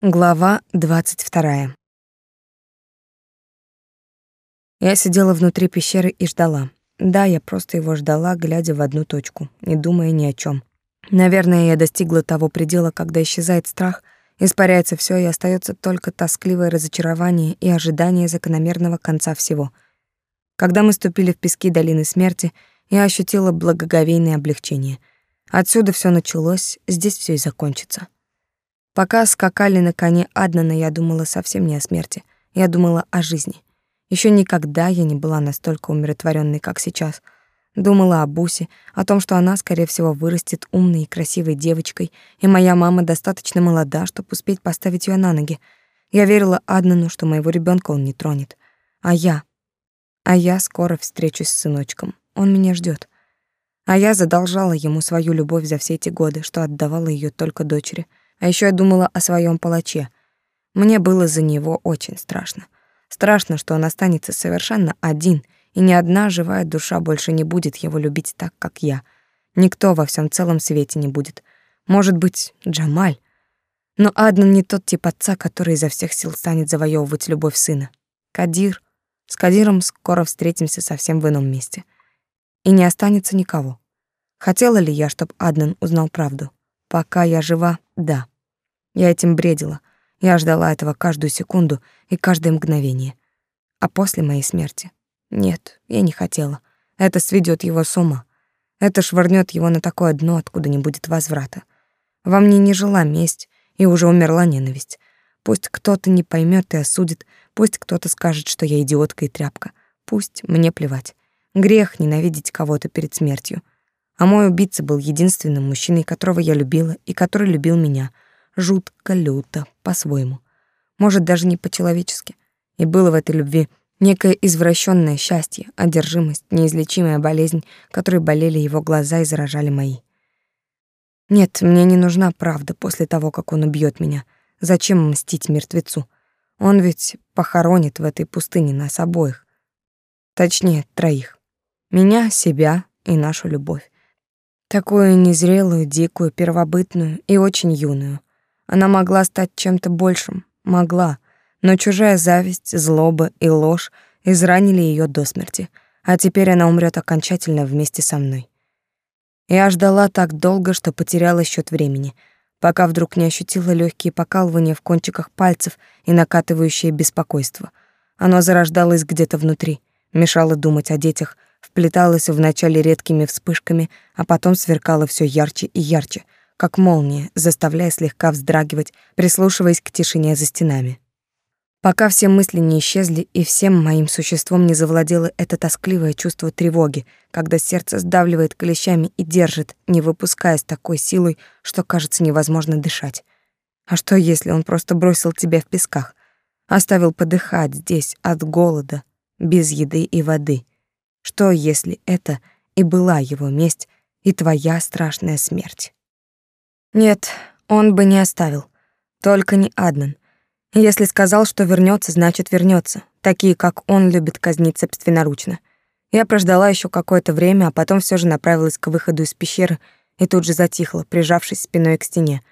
Глава двадцать вторая. Я сидела внутри пещеры и ждала. Да, я просто его ждала, глядя в одну точку, не думая ни о чем. Наверное, я достигла того предела, когда исчезает страх, испаряется все и остается только тоскливое разочарование и ожидание закономерного конца всего. Когда мы ступили в пески долины смерти, я ощутила благоговейное облегчение. Отсюда все началось, здесь все и закончится. Пока скакали на коне Аднана, я думала совсем не о смерти. Я думала о жизни. Еще никогда я не была настолько умиротворенной, как сейчас. Думала о Бусе, о том, что она, скорее всего, вырастет умной и красивой девочкой, и моя мама достаточно молода, чтобы успеть поставить ее на ноги. Я верила Аднану, что моего ребенка он не тронет. А я? А я скоро встречусь с сыночком. Он меня ждет. А я задолжала ему свою любовь за все эти годы, что отдавала ее только дочери — а еще я думала о своем палаче. Мне было за него очень страшно. Страшно, что он останется совершенно один, и ни одна живая душа больше не будет его любить так, как я. Никто во всем целом свете не будет. Может быть, Джамаль. Но Аднан не тот тип отца, который изо всех сил станет завоевывать любовь сына. Кадир. С Кадиром скоро встретимся совсем в ином месте. И не останется никого. Хотела ли я, чтобы Аднан узнал правду? Пока я жива, да. Я этим бредила. Я ждала этого каждую секунду и каждое мгновение. А после моей смерти? Нет, я не хотела. Это сведет его с ума. Это швырнет его на такое дно, откуда не будет возврата. Во мне не жила месть, и уже умерла ненависть. Пусть кто-то не поймет и осудит, пусть кто-то скажет, что я идиотка и тряпка. Пусть мне плевать. Грех ненавидеть кого-то перед смертью. А мой убийца был единственным мужчиной, которого я любила и который любил меня. Жутко, люто, по-своему. Может, даже не по-человечески. И было в этой любви некое извращенное счастье, одержимость, неизлечимая болезнь, которой болели его глаза и заражали мои. Нет, мне не нужна правда после того, как он убьет меня. Зачем мстить мертвецу? Он ведь похоронит в этой пустыне нас обоих. Точнее, троих. Меня, себя и нашу любовь. Такую незрелую, дикую, первобытную и очень юную. Она могла стать чем-то большим, могла, но чужая зависть, злоба и ложь изранили ее до смерти, а теперь она умрет окончательно вместе со мной. Я ждала так долго, что потеряла счет времени, пока вдруг не ощутила легкие покалывания в кончиках пальцев и накатывающее беспокойство. Оно зарождалось где-то внутри, мешало думать о детях — вплеталась вначале редкими вспышками, а потом сверкала все ярче и ярче, как молния, заставляя слегка вздрагивать, прислушиваясь к тишине за стенами. Пока все мысли не исчезли и всем моим существом не завладело это тоскливое чувство тревоги, когда сердце сдавливает клещами и держит, не выпуская с такой силой, что кажется невозможно дышать. А что, если он просто бросил тебя в песках, оставил подыхать здесь от голода, без еды и воды? Что, если это и была его месть и твоя страшная смерть? Нет, он бы не оставил. Только не Аднан. Если сказал, что вернется, значит вернется. Такие, как он, любят казнить собственноручно. Я прождала еще какое-то время, а потом все же направилась к выходу из пещеры и тут же затихла, прижавшись спиной к стене.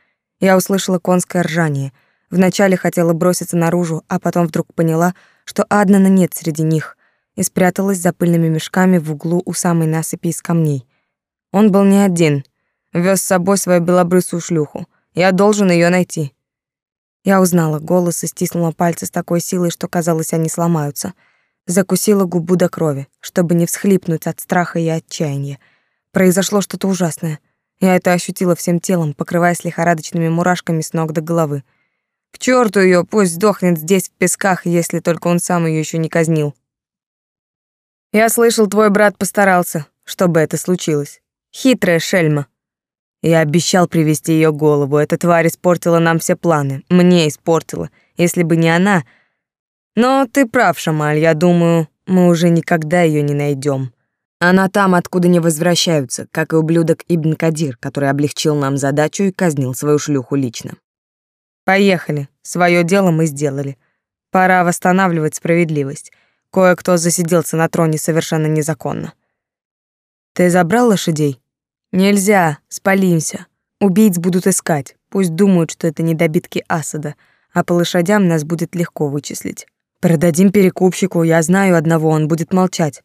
Я услышала конское ржание. Вначале хотела броситься наружу, а потом вдруг поняла, что Аднана нет среди них, и спряталась за пыльными мешками в углу у самой насыпи из камней. Он был не один, вез с собой свою белобрысую шлюху. Я должен ее найти. Я узнала голос и стиснула пальцы с такой силой, что казалось, они сломаются. Закусила губу до крови, чтобы не всхлипнуть от страха и отчаяния. Произошло что-то ужасное. Я это ощутила всем телом, покрываясь лихорадочными мурашками с ног до головы. К черту ее, пусть сдохнет здесь в песках, если только он сам ее еще не казнил. Я слышал, твой брат постарался, чтобы это случилось. Хитрая шельма. Я обещал привести ее голову. Эта тварь испортила нам все планы. Мне испортила. Если бы не она... Но ты прав, Шамаль, я думаю, мы уже никогда ее не найдем. Она там, откуда не возвращаются, как и ублюдок Ибн Кадир, который облегчил нам задачу и казнил свою шлюху лично. Поехали. Свое дело мы сделали. Пора восстанавливать справедливость. Кое-кто засиделся на троне совершенно незаконно. Ты забрал лошадей? Нельзя, спалимся. Убийц будут искать. Пусть думают, что это недобитки Асада. а по лошадям нас будет легко вычислить. Продадим перекупщику, я знаю одного, он будет молчать.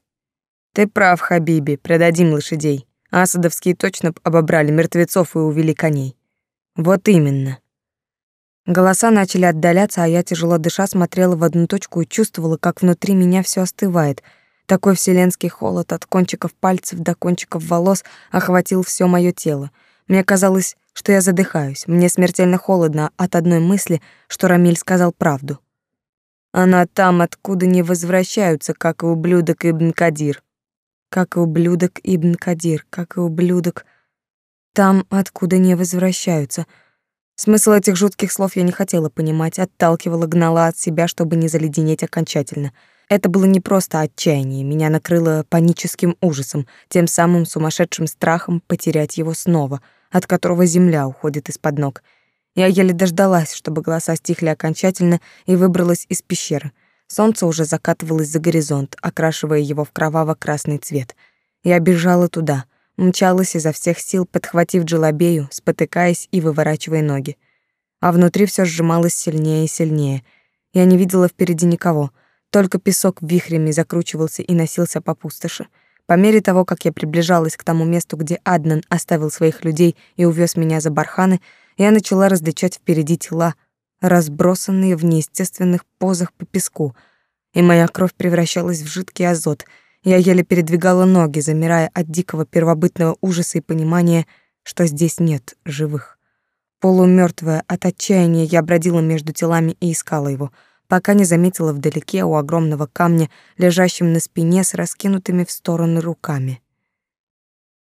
Ты прав, Хабиби, продадим лошадей. Асадовские точно обобрали мертвецов и увели коней. Вот именно. Голоса начали отдаляться, а я, тяжело дыша, смотрела в одну точку и чувствовала, как внутри меня все остывает. Такой вселенский холод от кончиков пальцев до кончиков волос охватил все мое тело. Мне казалось, что я задыхаюсь. Мне смертельно холодно от одной мысли, что Рамиль сказал правду. Она там, откуда не возвращаются, как и ублюдок Ибн Кадир как и ублюдок Ибн Кадир, как и ублюдок там, откуда не возвращаются. Смысл этих жутких слов я не хотела понимать, отталкивала, гнала от себя, чтобы не заледенеть окончательно. Это было не просто отчаяние, меня накрыло паническим ужасом, тем самым сумасшедшим страхом потерять его снова, от которого земля уходит из-под ног. Я еле дождалась, чтобы голоса стихли окончательно, и выбралась из пещеры. Солнце уже закатывалось за горизонт, окрашивая его в кроваво-красный цвет. Я бежала туда, мчалась изо всех сил, подхватив джелобею, спотыкаясь и выворачивая ноги. А внутри все сжималось сильнее и сильнее. Я не видела впереди никого, только песок вихрями закручивался и носился по пустоши. По мере того, как я приближалась к тому месту, где Аднан оставил своих людей и увез меня за барханы, я начала различать впереди тела, разбросанные в неестественных позах по песку, и моя кровь превращалась в жидкий азот. Я еле передвигала ноги, замирая от дикого первобытного ужаса и понимания, что здесь нет живых. Полумёртвая от отчаяния я бродила между телами и искала его, пока не заметила вдалеке у огромного камня, лежащим на спине с раскинутыми в стороны руками.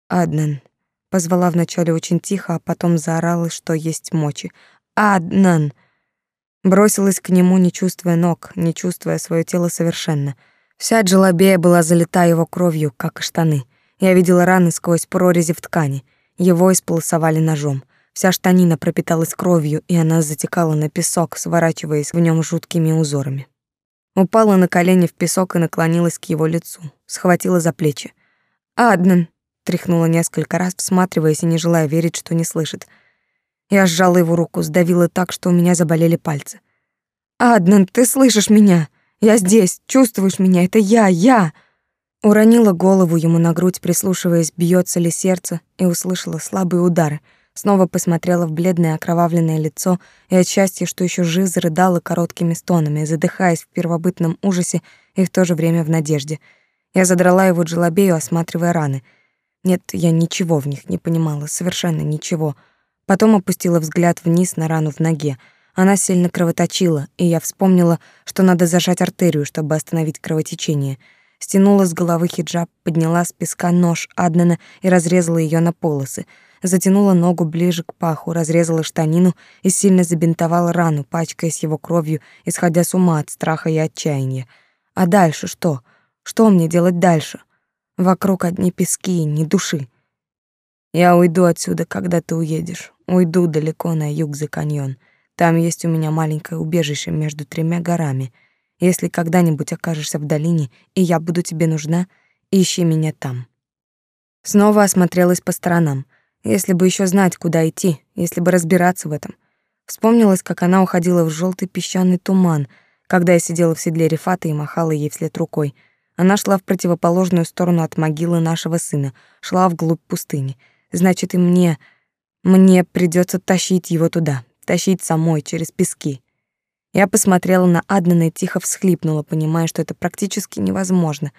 «Аднан», — позвала вначале очень тихо, а потом заорала, что есть мочи. «Аднан!» Бросилась к нему, не чувствуя ног, не чувствуя свое тело совершенно. Вся джелобея была залита его кровью, как и штаны. Я видела раны сквозь прорези в ткани. Его исполосовали ножом. Вся штанина пропиталась кровью, и она затекала на песок, сворачиваясь в нем жуткими узорами. Упала на колени в песок и наклонилась к его лицу, схватила за плечи. «Аднан!» — тряхнула несколько раз, всматриваясь и не желая верить, что не слышит — я сжала его руку, сдавила так, что у меня заболели пальцы. «Аднан, ты слышишь меня? Я здесь, чувствуешь меня? Это я, я!» Уронила голову ему на грудь, прислушиваясь, бьется ли сердце, и услышала слабые удары. Снова посмотрела в бледное окровавленное лицо и от счастья, что еще жив, зарыдала короткими стонами, задыхаясь в первобытном ужасе и в то же время в надежде. Я задрала его джелобею, осматривая раны. Нет, я ничего в них не понимала, совершенно ничего — Потом опустила взгляд вниз на рану в ноге. Она сильно кровоточила, и я вспомнила, что надо зажать артерию, чтобы остановить кровотечение. Стянула с головы хиджаб, подняла с песка нож Аднана и разрезала ее на полосы. Затянула ногу ближе к паху, разрезала штанину и сильно забинтовала рану, пачкаясь его кровью, исходя с ума от страха и отчаяния. А дальше что? Что мне делать дальше? Вокруг одни пески, ни души. Я уйду отсюда, когда ты уедешь. Уйду далеко на юг за каньон. Там есть у меня маленькое убежище между тремя горами. Если когда-нибудь окажешься в долине, и я буду тебе нужна, ищи меня там. Снова осмотрелась по сторонам. Если бы еще знать, куда идти, если бы разбираться в этом. Вспомнилось, как она уходила в желтый песчаный туман, когда я сидела в седле Рифата и махала ей вслед рукой. Она шла в противоположную сторону от могилы нашего сына, шла вглубь пустыни — Значит, и мне... Мне придется тащить его туда, тащить самой через пески. Я посмотрела на Аднана и тихо всхлипнула, понимая, что это практически невозможно.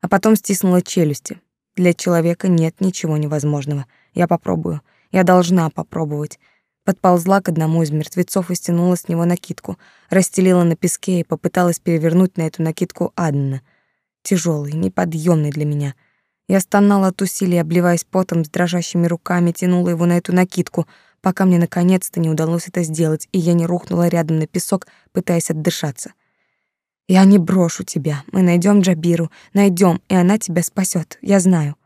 А потом стиснула челюсти. Для человека нет ничего невозможного. Я попробую. Я должна попробовать. Подползла к одному из мертвецов и стянула с него накидку, расстелила на песке и попыталась перевернуть на эту накидку Аднана. Тяжелый, неподъемный для меня. Я стонала от усилий, обливаясь потом с дрожащими руками, тянула его на эту накидку, пока мне наконец-то не удалось это сделать, и я не рухнула рядом на песок, пытаясь отдышаться. «Я не брошу тебя. Мы найдем Джабиру, найдем, и она тебя спасет. Я знаю».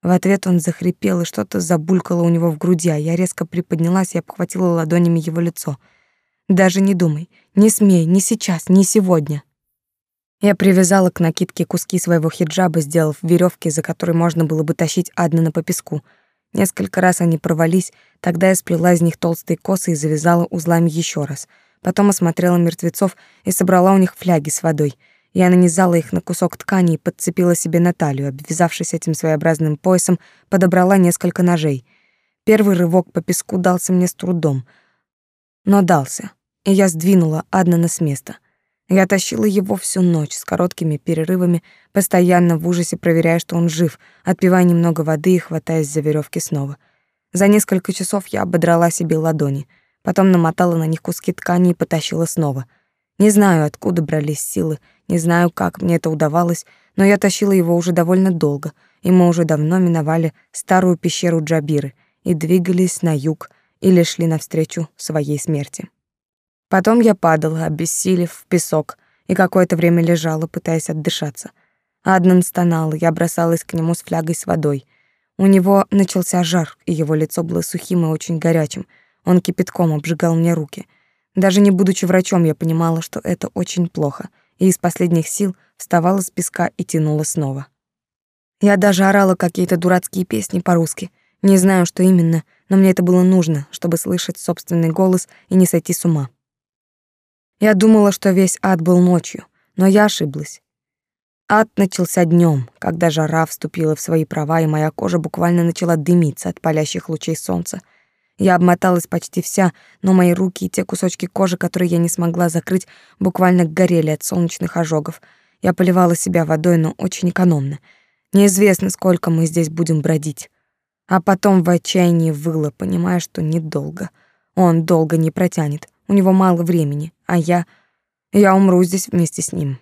В ответ он захрипел, и что-то забулькало у него в груди, а я резко приподнялась и обхватила ладонями его лицо. «Даже не думай. Не смей. Ни сейчас, ни сегодня». Я привязала к накидке куски своего хиджаба, сделав веревки, за которые можно было бы тащить Аднана по песку. Несколько раз они порвались, тогда я сплела из них толстые косы и завязала узлами еще раз. Потом осмотрела мертвецов и собрала у них фляги с водой. Я нанизала их на кусок ткани и подцепила себе на талию, обвязавшись этим своеобразным поясом, подобрала несколько ножей. Первый рывок по песку дался мне с трудом, но дался, и я сдвинула Аднана с места. Я тащила его всю ночь с короткими перерывами, постоянно в ужасе проверяя, что он жив, отпивая немного воды и хватаясь за веревки снова. За несколько часов я ободрала себе ладони, потом намотала на них куски ткани и потащила снова. Не знаю, откуда брались силы, не знаю, как мне это удавалось, но я тащила его уже довольно долго, и мы уже давно миновали старую пещеру Джабиры и двигались на юг или шли навстречу своей смерти. Потом я падала, обессилев в песок, и какое-то время лежала, пытаясь отдышаться. Аднан стонал, я бросалась к нему с флягой с водой. У него начался жар, и его лицо было сухим и очень горячим. Он кипятком обжигал мне руки. Даже не будучи врачом, я понимала, что это очень плохо, и из последних сил вставала с песка и тянула снова. Я даже орала какие-то дурацкие песни по-русски. Не знаю, что именно, но мне это было нужно, чтобы слышать собственный голос и не сойти с ума. Я думала, что весь ад был ночью, но я ошиблась. Ад начался днем, когда жара вступила в свои права, и моя кожа буквально начала дымиться от палящих лучей солнца. Я обмоталась почти вся, но мои руки и те кусочки кожи, которые я не смогла закрыть, буквально горели от солнечных ожогов. Я поливала себя водой, но очень экономно. Неизвестно, сколько мы здесь будем бродить. А потом в отчаянии выла, понимая, что недолго. Он долго не протянет. У него мало времени, а я... Я умру здесь вместе с ним.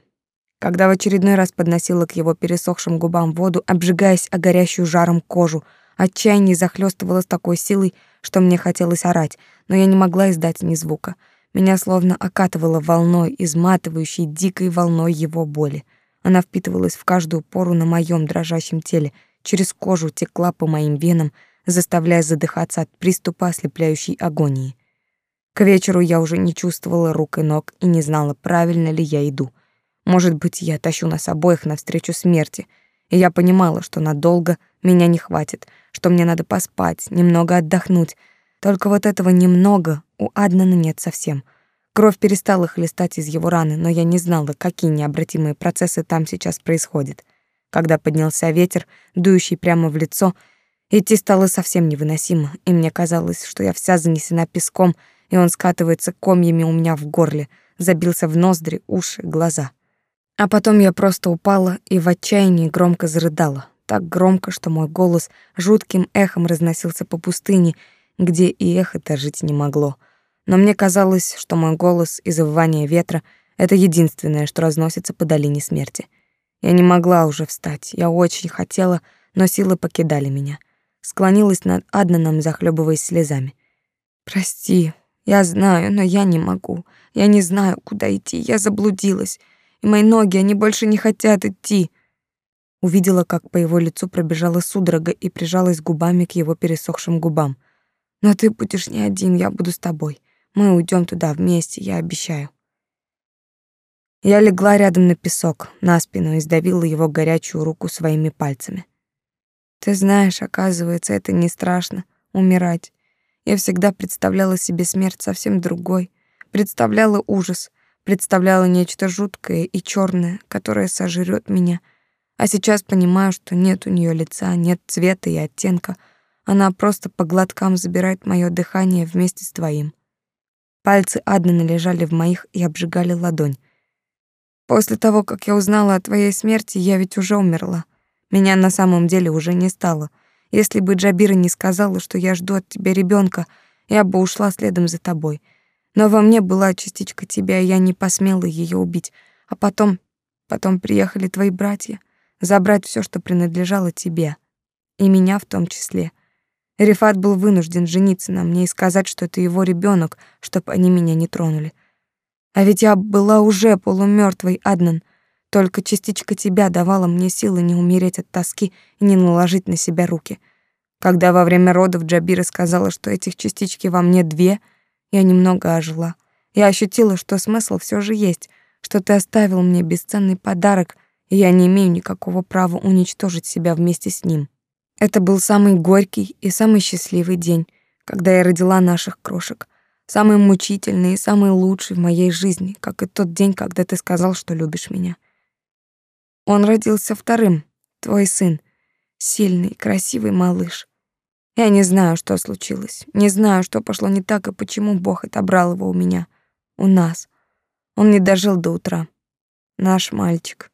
Когда в очередной раз подносила к его пересохшим губам воду, обжигаясь о горящую жаром кожу, отчаяние захлестывало с такой силой, что мне хотелось орать, но я не могла издать ни звука. Меня словно окатывало волной, изматывающей дикой волной его боли. Она впитывалась в каждую пору на моем дрожащем теле, через кожу текла по моим венам, заставляя задыхаться от приступа ослепляющей агонии. К вечеру я уже не чувствовала рук и ног и не знала, правильно ли я иду. Может быть, я тащу нас обоих навстречу смерти. И я понимала, что надолго меня не хватит, что мне надо поспать, немного отдохнуть. Только вот этого немного у Аднана нет совсем. Кровь перестала хлестать из его раны, но я не знала, какие необратимые процессы там сейчас происходят. Когда поднялся ветер, дующий прямо в лицо, идти стало совсем невыносимо, и мне казалось, что я вся занесена песком — и он скатывается комьями у меня в горле, забился в ноздри, уши, глаза. А потом я просто упала и в отчаянии громко зарыдала, так громко, что мой голос жутким эхом разносился по пустыне, где и эхо-то жить не могло. Но мне казалось, что мой голос и завывание ветра — это единственное, что разносится по долине смерти. Я не могла уже встать, я очень хотела, но силы покидали меня. Склонилась над Аднаном, захлебываясь слезами. «Прости, я знаю, но я не могу. Я не знаю, куда идти. Я заблудилась. И мои ноги, они больше не хотят идти. Увидела, как по его лицу пробежала судорога и прижалась губами к его пересохшим губам. Но ты будешь не один, я буду с тобой. Мы уйдем туда вместе, я обещаю. Я легла рядом на песок, на спину и сдавила его горячую руку своими пальцами. Ты знаешь, оказывается, это не страшно умирать. Я всегда представляла себе смерть совсем другой, представляла ужас, представляла нечто жуткое и черное, которое сожрет меня. А сейчас понимаю, что нет у нее лица, нет цвета и оттенка. Она просто по глоткам забирает мое дыхание вместе с твоим. Пальцы Аднана лежали в моих и обжигали ладонь. После того, как я узнала о твоей смерти, я ведь уже умерла. Меня на самом деле уже не стало — если бы Джабира не сказала, что я жду от тебя ребенка, я бы ушла следом за тобой. Но во мне была частичка тебя, и я не посмела ее убить. А потом, потом приехали твои братья забрать все, что принадлежало тебе, и меня в том числе. Рифат был вынужден жениться на мне и сказать, что это его ребенок, чтобы они меня не тронули. А ведь я была уже полумертвой, Аднан. Только частичка тебя давала мне силы не умереть от тоски и не наложить на себя руки. Когда во время родов Джабира сказала, что этих частички во мне две, я немного ожила. Я ощутила, что смысл все же есть, что ты оставил мне бесценный подарок, и я не имею никакого права уничтожить себя вместе с ним. Это был самый горький и самый счастливый день, когда я родила наших крошек. самый мучительный и самый лучший в моей жизни, как и тот день, когда ты сказал, что любишь меня. Он родился вторым, твой сын, сильный, красивый малыш. Я не знаю, что случилось, не знаю, что пошло не так и почему Бог отобрал его у меня, у нас. Он не дожил до утра. Наш мальчик.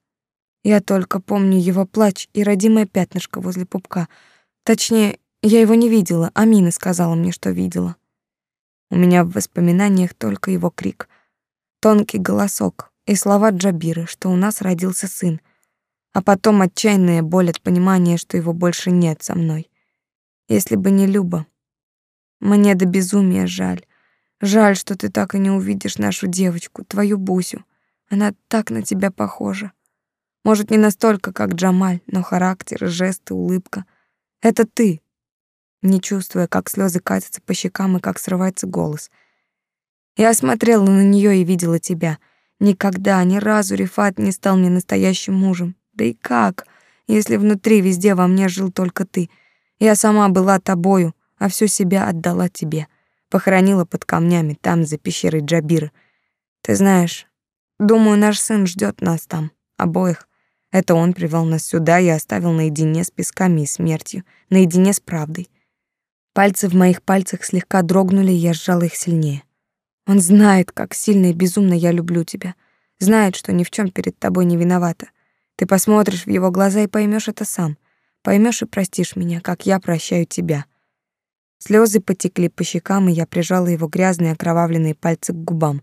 Я только помню его плач и родимое пятнышко возле пупка. Точнее, я его не видела, Амина сказала мне, что видела. У меня в воспоминаниях только его крик. Тонкий голосок и слова Джабиры, что у нас родился сын. А потом отчаянная боль от понимания, что его больше нет со мной. Если бы не Люба. Мне до безумия жаль. Жаль, что ты так и не увидишь нашу девочку, твою Бусю. Она так на тебя похожа. Может, не настолько, как Джамаль, но характер, жесты, улыбка — это ты. Не чувствуя, как слезы катятся по щекам и как срывается голос. Я смотрела на нее и видела тебя. Никогда, ни разу Рифат не стал мне настоящим мужем. Да и как, если внутри везде во мне жил только ты? Я сама была тобою, а всю себя отдала тебе. Похоронила под камнями там, за пещерой Джабира. Ты знаешь, думаю, наш сын ждет нас там, обоих. Это он привел нас сюда и оставил наедине с песками и смертью, наедине с правдой. Пальцы в моих пальцах слегка дрогнули, я сжала их сильнее. Он знает, как сильно и безумно я люблю тебя. Знает, что ни в чем перед тобой не виновата. Ты посмотришь в его глаза и поймешь это сам. Поймешь и простишь меня, как я прощаю тебя. Слезы потекли по щекам, и я прижала его грязные окровавленные пальцы к губам.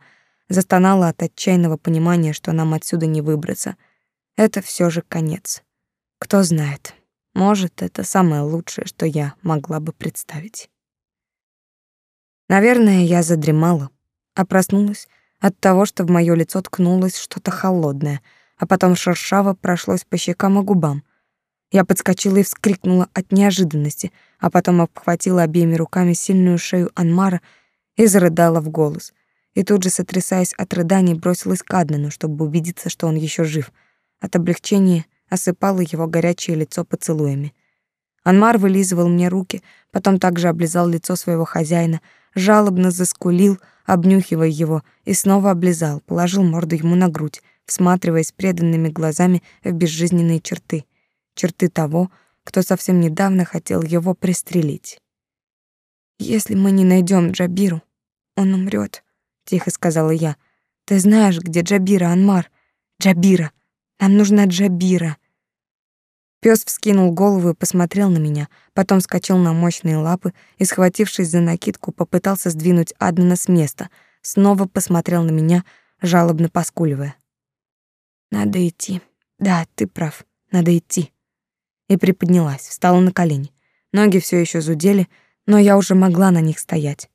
Застонала от отчаянного понимания, что нам отсюда не выбраться — это все же конец. Кто знает, может, это самое лучшее, что я могла бы представить. Наверное, я задремала, а проснулась от того, что в моё лицо ткнулось что-то холодное, а потом шершаво прошлось по щекам и губам. Я подскочила и вскрикнула от неожиданности, а потом обхватила обеими руками сильную шею Анмара и зарыдала в голос. И тут же, сотрясаясь от рыданий, бросилась к Аднану, чтобы убедиться, что он еще жив — от облегчения осыпала его горячее лицо поцелуями. Анмар вылизывал мне руки, потом также облизал лицо своего хозяина, жалобно заскулил, обнюхивая его, и снова облизал, положил морду ему на грудь, всматриваясь преданными глазами в безжизненные черты, черты того, кто совсем недавно хотел его пристрелить. «Если мы не найдем Джабиру, он умрет, тихо сказала я. «Ты знаешь, где Джабира, Анмар? Джабира! Нам нужна Джабира. Пёс вскинул голову и посмотрел на меня, потом вскочил на мощные лапы и, схватившись за накидку, попытался сдвинуть Аднана с места, снова посмотрел на меня, жалобно поскуливая. «Надо идти. Да, ты прав. Надо идти». И приподнялась, встала на колени. Ноги все еще зудели, но я уже могла на них стоять.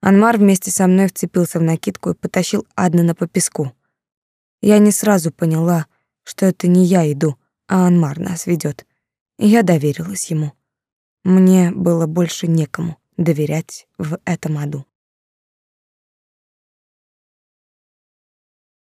Анмар вместе со мной вцепился в накидку и потащил Аднана по песку. Я не сразу поняла, что это не я иду, а Анмар нас ведет. И я доверилась ему. Мне было больше некому доверять в этом аду.